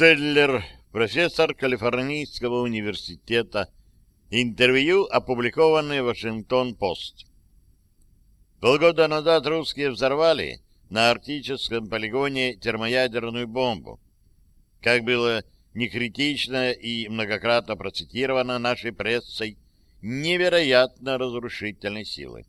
Теллер, профессор Калифорнийского университета. Интервью, опубликованное в Вашингтон-Пост. Полгода назад русские взорвали на арктическом полигоне термоядерную бомбу. Как было некритично и многократно процитировано нашей прессой, невероятно разрушительной силы.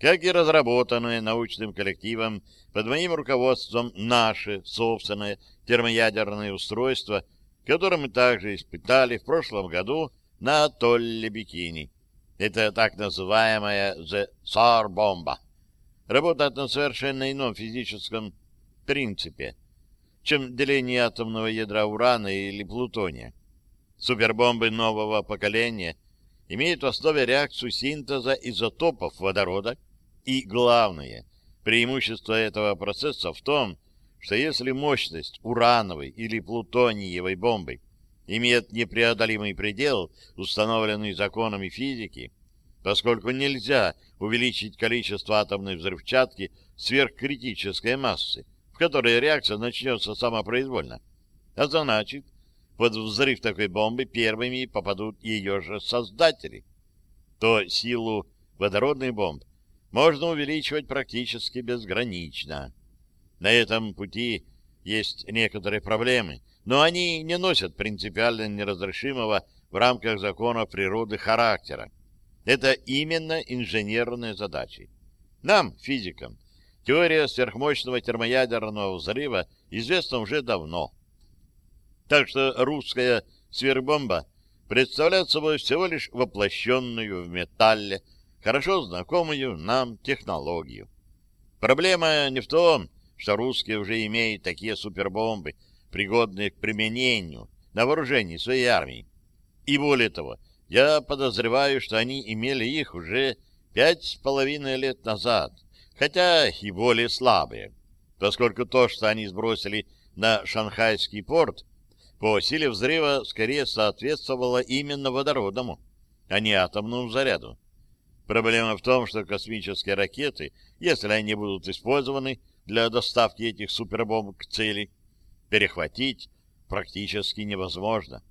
Как и разработанное научным коллективом под моим руководством наше собственное термоядерное устройство, которое мы также испытали в прошлом году на атолле Бикини. Это так называемая The SAR бомба. Работает на совершенно ином физическом принципе, чем деление атомного ядра урана или плутония. Супербомбы нового поколения имеют в основе реакцию синтеза изотопов водорода, и главное, преимущество этого процесса в том, что если мощность урановой или плутониевой бомбы имеет непреодолимый предел, установленный законами физики, поскольку нельзя увеличить количество атомной взрывчатки сверхкритической массы, в которой реакция начнется самопроизвольно. А значит, под взрыв такой бомбы первыми попадут ее же создатели. То силу водородных бомб можно увеличивать практически безгранично. На этом пути есть некоторые проблемы, но они не носят принципиально неразрешимого в рамках закона природы характера. Это именно инженерные задачи. Нам, физикам, теория сверхмощного термоядерного взрыва известна уже давно. Так что русская сверхбомба представляет собой всего лишь воплощенную в металле, хорошо знакомую нам технологию. Проблема не в том, что русские уже имеют такие супербомбы, пригодные к применению на вооружении своей армии. И более того, я подозреваю, что они имели их уже пять с половиной лет назад, хотя и более слабые, поскольку то, что они сбросили на шанхайский порт, по силе взрыва скорее соответствовало именно водородному, а не атомному заряду. Проблема в том, что космические ракеты, если они будут использованы для доставки этих супербомб к цели, перехватить практически невозможно.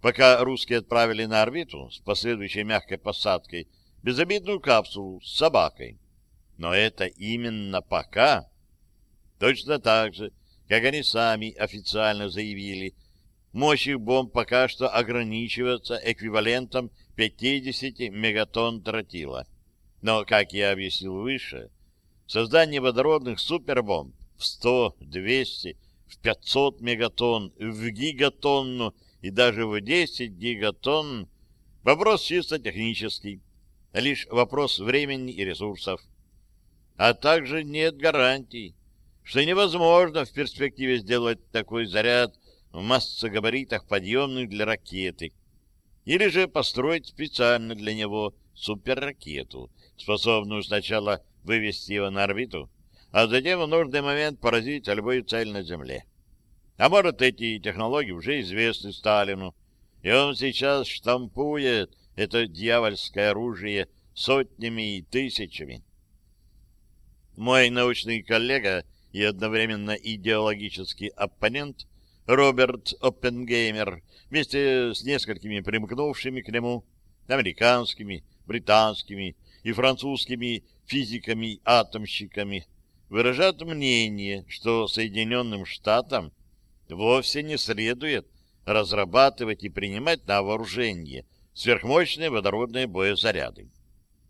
Пока русские отправили на орбиту с последующей мягкой посадкой безобидную капсулу с собакой. Но это именно пока. Точно так же, как они сами официально заявили, мощь их бомб пока что ограничивается эквивалентом 50 мегатонн тротила. Но, как я объяснил выше, создание водородных супербомб в 100, 200, в 500 мегатонн, в гигатонну и даже в 10 гигатонн вопрос чисто технический, лишь вопрос времени и ресурсов. А также нет гарантий, что невозможно в перспективе сделать такой заряд в массогабаритах подъемных для ракеты, или же построить специально для него суперракету, способную сначала вывести его на орбиту, а затем в нужный момент поразить любую цель на Земле. А может, эти технологии уже известны Сталину, и он сейчас штампует это дьявольское оружие сотнями и тысячами. Мой научный коллега и одновременно идеологический оппонент Роберт Оппенгеймер вместе с несколькими примкнувшими к нему американскими, британскими и французскими физиками-атомщиками выражают мнение, что Соединенным Штатам вовсе не следует разрабатывать и принимать на вооружение сверхмощные водородные боезаряды.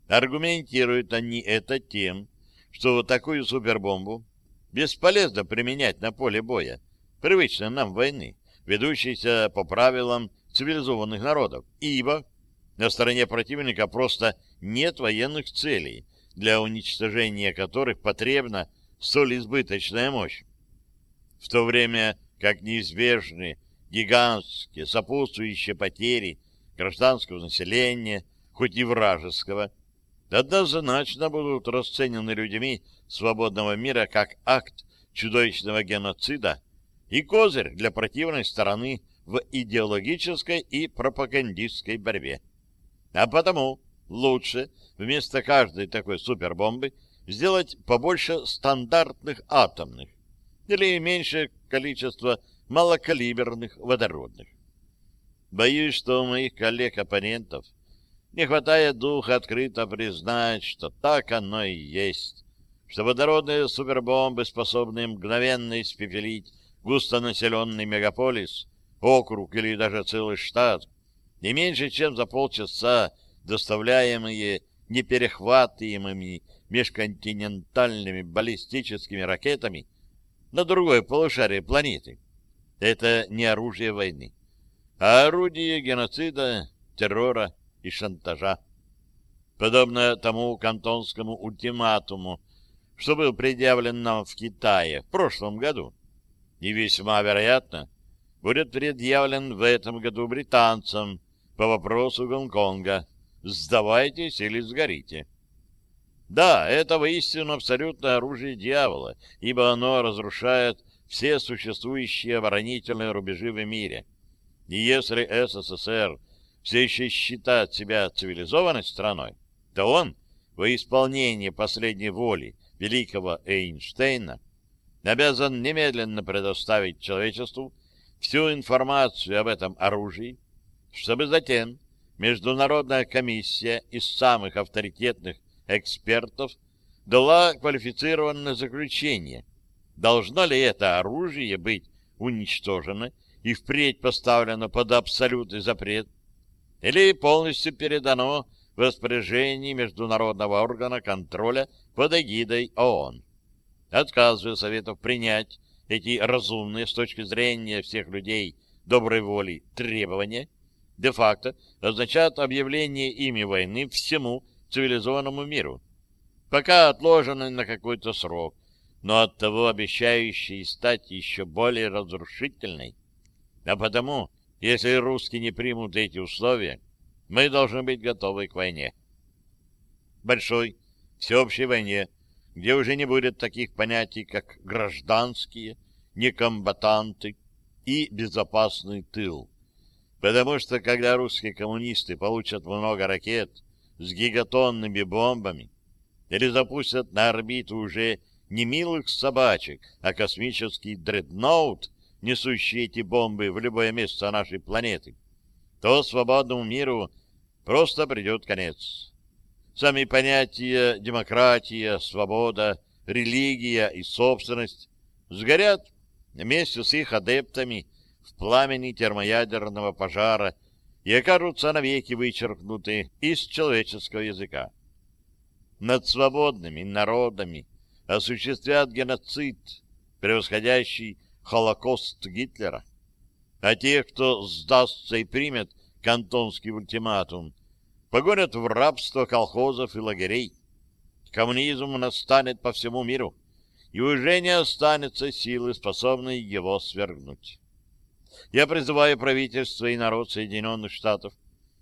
Аргументируют они это тем, что такую супербомбу бесполезно применять на поле боя, привычной нам войны, ведущейся по правилам цивилизованных народов, ибо на стороне противника просто нет военных целей, для уничтожения которых потребна столь избыточная мощь. В то время как неизбежны гигантские сопутствующие потери гражданского населения, хоть и вражеского, однозначно будут расценены людьми свободного мира как акт чудовищного геноцида и козырь для противной стороны в идеологической и пропагандистской борьбе. А потому лучше вместо каждой такой супербомбы сделать побольше стандартных атомных или меньше количество малокалиберных водородных. Боюсь, что у моих коллег-оппонентов не хватает духа открыто признать, что так оно и есть, что водородные супербомбы способны мгновенно испепелить густонаселенный мегаполис, округ или даже целый штат, не меньше, чем за полчаса доставляемые неперехватываемыми межконтинентальными баллистическими ракетами на другое полушарие планеты. Это не оружие войны, а орудие геноцида, террора и шантажа. Подобно тому кантонскому ультиматуму, что был предъявлен нам в Китае в прошлом году, и весьма вероятно будет предъявлен в этом году британцам по вопросу Гонконга «Сдавайтесь или сгорите». Да, это воистину абсолютное оружие дьявола, ибо оно разрушает все существующие оборонительные рубежи в мире. И если СССР все еще считает себя цивилизованной страной, то он, во исполнение последней воли великого Эйнштейна, обязан немедленно предоставить человечеству всю информацию об этом оружии, чтобы затем Международная комиссия из самых авторитетных экспертов дала квалифицированное заключение, должно ли это оружие быть уничтожено и впредь поставлено под абсолютный запрет, или полностью передано в распоряжение международного органа контроля под эгидой ООН. Отказывая Советов принять эти разумные с точки зрения всех людей доброй воли требования, де-факто означает объявление ими войны всему цивилизованному миру, пока отложенной на какой-то срок, но оттого обещающей стать еще более разрушительной. А потому, если русские не примут эти условия, мы должны быть готовы к войне. Большой, всеобщей войне, где уже не будет таких понятий, как гражданские, некомбатанты и безопасный тыл. Потому что, когда русские коммунисты получат много ракет с гигатонными бомбами или запустят на орбиту уже не милых собачек, а космический дредноут, несущий эти бомбы в любое место нашей планеты, то свободному миру просто придет конец. Сами понятия демократия, свобода, религия и собственность сгорят вместе с их адептами в пламени термоядерного пожара и окажутся навеки вычеркнуты из человеческого языка. Над свободными народами осуществят геноцид, превосходящий Холокост Гитлера. А тех, кто сдастся и примет кантонский ультиматум, погонят в рабство колхозов и лагерей. Коммунизм настанет по всему миру, и уже не останется силы, способной его свергнуть. Я призываю правительство и народ Соединенных Штатов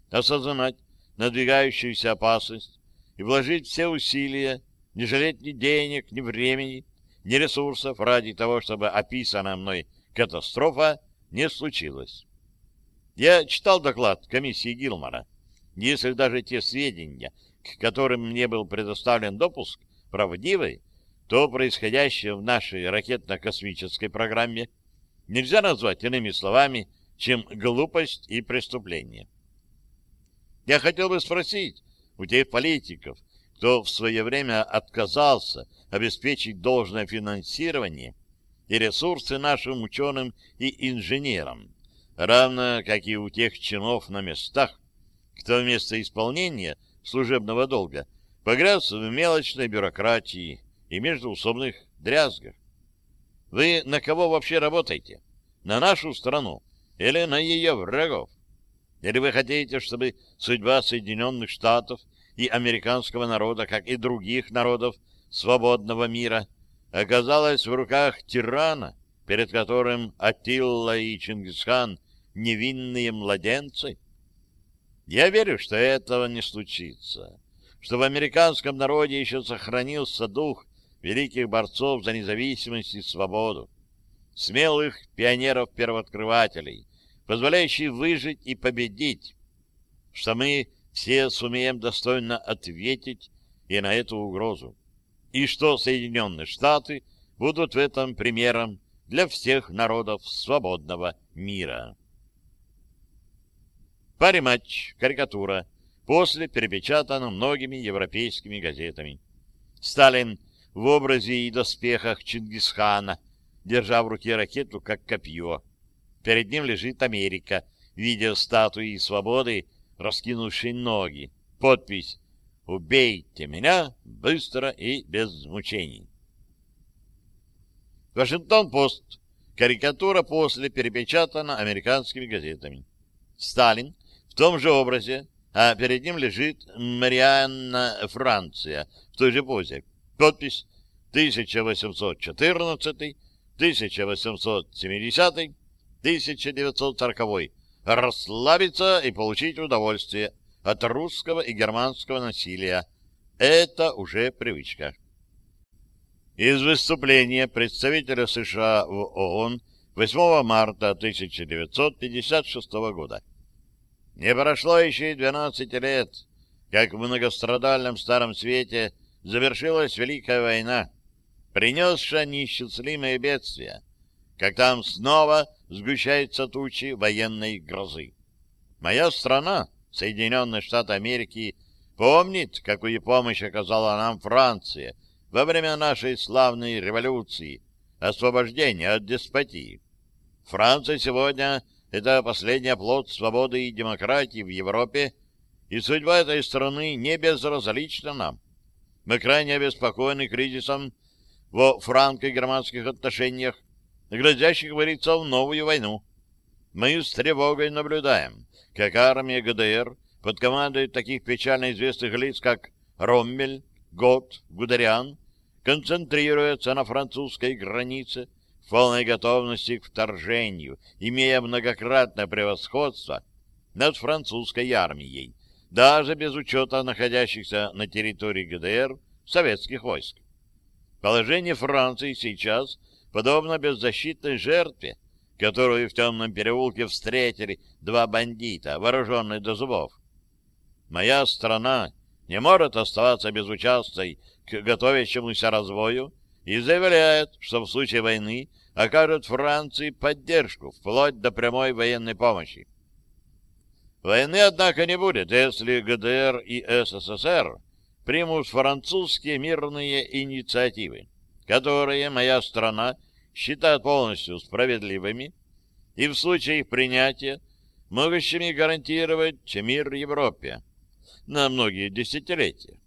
осознать надвигающуюся опасность и вложить все усилия, не жалеть ни денег, ни времени, ни ресурсов ради того, чтобы описанная мной катастрофа не случилась. Я читал доклад комиссии Гилмана если даже те сведения, к которым мне был предоставлен допуск, правдивы, то происходящее в нашей ракетно-космической программе нельзя назвать иными словами, чем глупость и преступление. Я хотел бы спросить у тех политиков, кто в свое время отказался обеспечить должное финансирование и ресурсы нашим ученым и инженерам, равно как и у тех чинов на местах, кто вместо исполнения служебного долга погряз в мелочной бюрократии и междуусобных дрязгах. Вы на кого вообще работаете? На нашу страну или на ее врагов? Или вы хотите, чтобы судьба Соединенных Штатов и американского народа, как и других народов свободного мира, оказалась в руках тирана, перед которым Атилла и Чингисхан — невинные младенцы? Я верю, что этого не случится, что в американском народе еще сохранился дух великих борцов за независимость и свободу, смелых пионеров-первооткрывателей, позволяющих выжить и победить, что мы все сумеем достойно ответить и на эту угрозу, и что Соединенные Штаты будут в этом примером для всех народов свободного мира. Пари-матч, карикатура, после перепечатана многими европейскими газетами. Сталин в образе и доспехах Чингисхана, держа в руке ракету, как копье. Перед ним лежит Америка в виде статуи свободы, раскинувшей ноги. Подпись «Убейте меня быстро и без мучений». Вашингтон-Пост. Карикатура после перепечатана американскими газетами. Сталин в том же образе, а перед ним лежит Марианна Франция в той же позе. Подпись 1814, 1870, 1940. Расслабиться и получить удовольствие от русского и германского насилия. Это уже привычка. Из выступления представителя США в ООН 8 марта 1956 года. Не прошло еще и 12 лет, как в многострадальном Старом Свете завершилась Великая война, принесшая неисчислимые бедствия, как там снова сгущаются тучи военной грозы. Моя страна, Соединенные Штаты Америки, помнит, какую помощь оказала нам Франция во время нашей славной революции, освобождения от деспотии. Франция сегодня — это последний оплот свободы и демократии в Европе, и судьба этой страны не безразлична нам. Мы крайне обеспокоены кризисом во франко-германских отношениях, грозящих вариться в новую войну. Мы с тревогой наблюдаем, как армия ГДР под командой таких печально известных лиц, как Роммель, Гот, Гудериан, концентрируется на французской границе в полной готовности к вторжению, имея многократное превосходство над французской армией, даже без учета находящихся на территории ГДР советских войск. Положение Франции сейчас подобно беззащитной жертве, которую в темном переулке встретили два бандита, вооруженные до зубов. Моя страна не может оставаться безучастной к готовящемуся развою и заявляет, что в случае войны окажет Франции поддержку вплоть до прямой военной помощи. Войны, однако, не будет, если ГДР и СССР примут французские мирные инициативы, которые моя страна считает полностью справедливыми и в случае их принятия могущими гарантировать мир Европе на многие десятилетия.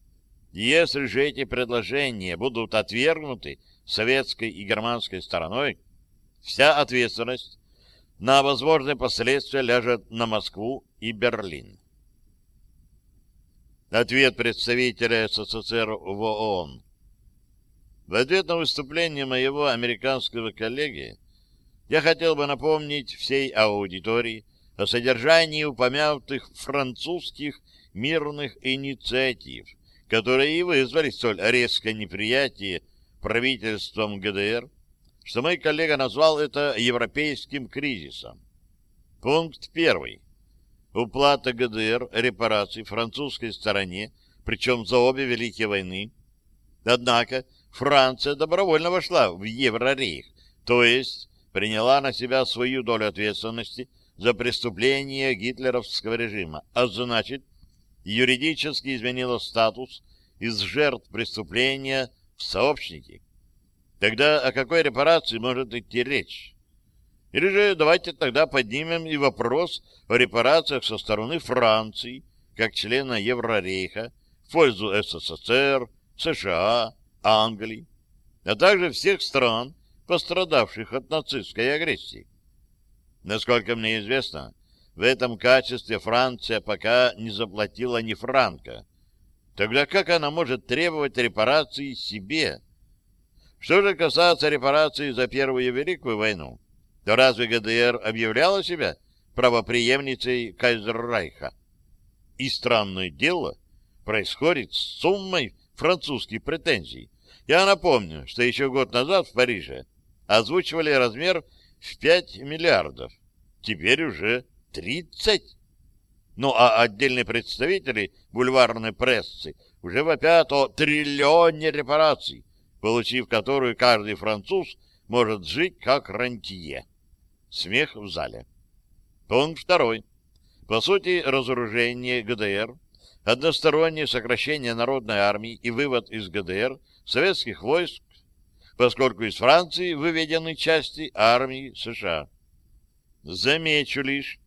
Если же эти предложения будут отвергнуты советской и германской стороной, вся ответственность на возможные последствия ляжет на Москву и Берлин. Ответ представителя СССР в ООН. В ответ на выступление моего американского коллеги я хотел бы напомнить всей аудитории о содержании упомянутых французских мирных инициатив, которые и вызвали столь резкое неприятие правительством ГДР, что мой коллега назвал это европейским кризисом. Пункт первый. Уплата ГДР репараций французской стороне, причем за обе Великие войны. Однако Франция добровольно вошла в Еврорейх, то есть приняла на себя свою долю ответственности за преступление гитлеровского режима, а значит, юридически изменила статус из жертв преступления в сообщники. Тогда о какой репарации может идти речь? Или же давайте тогда поднимем и вопрос о репарациях со стороны Франции, как члена Еврорейха, в пользу СССР, США, Англии, а также всех стран, пострадавших от нацистской агрессии. Насколько мне известно, в этом качестве Франция пока не заплатила ни франка. Тогда как она может требовать репарации себе? Что же касается репарации за Первую Великую войну, то разве ГДР объявляла себя правоприемницей Кайзеррайха? И странное дело происходит с суммой французских претензий. Я напомню, что еще год назад в Париже озвучивали размер в 5 миллиардов. Теперь уже 30. Ну, а отдельные представители бульварной прессы уже вопят о триллионе репараций, получив которую каждый француз может жить как рантье. Смех в зале. Пункт второй. По сути, разоружение ГДР, одностороннее сокращение народной армии и вывод из ГДР советских войск, поскольку из Франции выведены части армии США. Замечу лишь,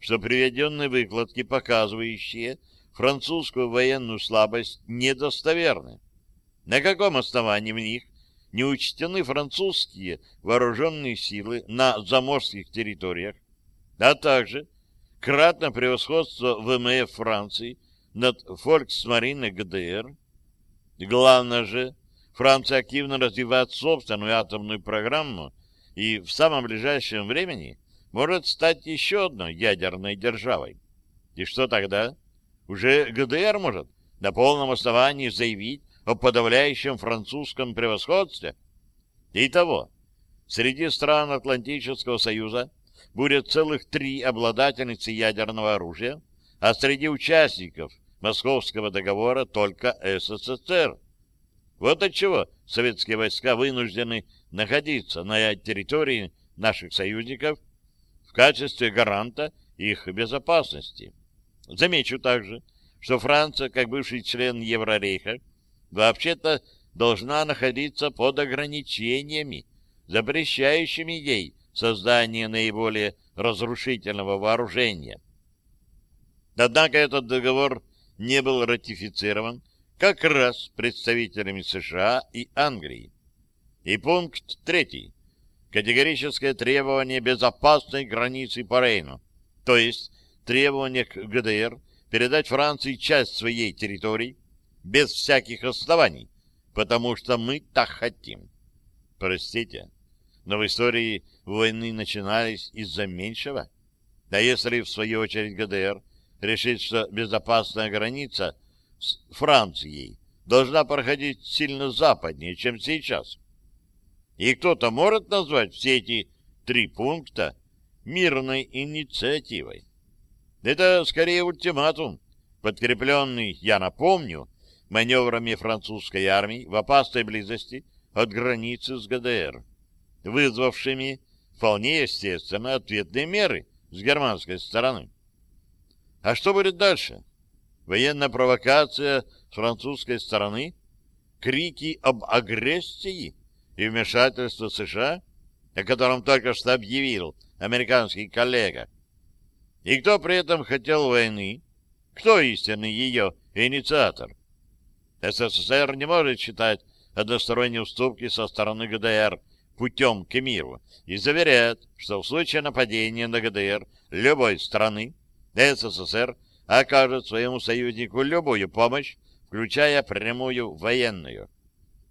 что приведенные выкладки, показывающие французскую военную слабость, недостоверны. На каком основании в них не учтены французские вооруженные силы на заморских территориях, а также кратно превосходство ВМФ Франции над Фольксмариной ГДР. Главное же, Франция активно развивает собственную атомную программу и в самом ближайшем времени может стать еще одной ядерной державой. И что тогда? Уже ГДР может на полном основании заявить о подавляющем французском превосходстве. Итого, среди стран Атлантического Союза будет целых три обладательницы ядерного оружия, а среди участников Московского договора только СССР. Вот отчего советские войска вынуждены находиться на территории наших союзников в качестве гаранта их безопасности. Замечу также, что Франция, как бывший член Еврорейха, вообще-то должна находиться под ограничениями, запрещающими ей создание наиболее разрушительного вооружения. Однако этот договор не был ратифицирован как раз представителями США и Англии. И пункт третий. Категорическое требование безопасной границы по Рейну, то есть требование к ГДР передать Франции часть своей территории без всяких оснований, потому что мы так хотим. Простите, но в истории войны начинались из-за меньшего. Да если, в свою очередь, ГДР решит, что безопасная граница с Францией должна проходить сильно западнее, чем сейчас. И кто-то может назвать все эти три пункта мирной инициативой. Это скорее ультиматум, подкрепленный, я напомню, маневрами французской армии в опасной близости от границы с ГДР, вызвавшими вполне естественно ответные меры с германской стороны. А что будет дальше? Военная провокация с французской стороны? Крики об агрессии и вмешательство США, о котором только что объявил американский коллега? И кто при этом хотел войны? Кто истинный ее инициатор? СССР не может считать односторонние уступки со стороны ГДР путем к миру и заверяет, что в случае нападения на ГДР любой страны СССР окажет своему союзнику любую помощь, включая прямую военную.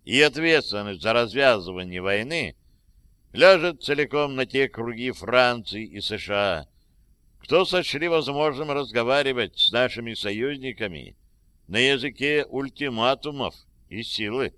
И ответственность за развязывание войны ляжет целиком на те круги Франции и США, кто сочли возможным разговаривать с нашими союзниками на языке ультиматумов и силы.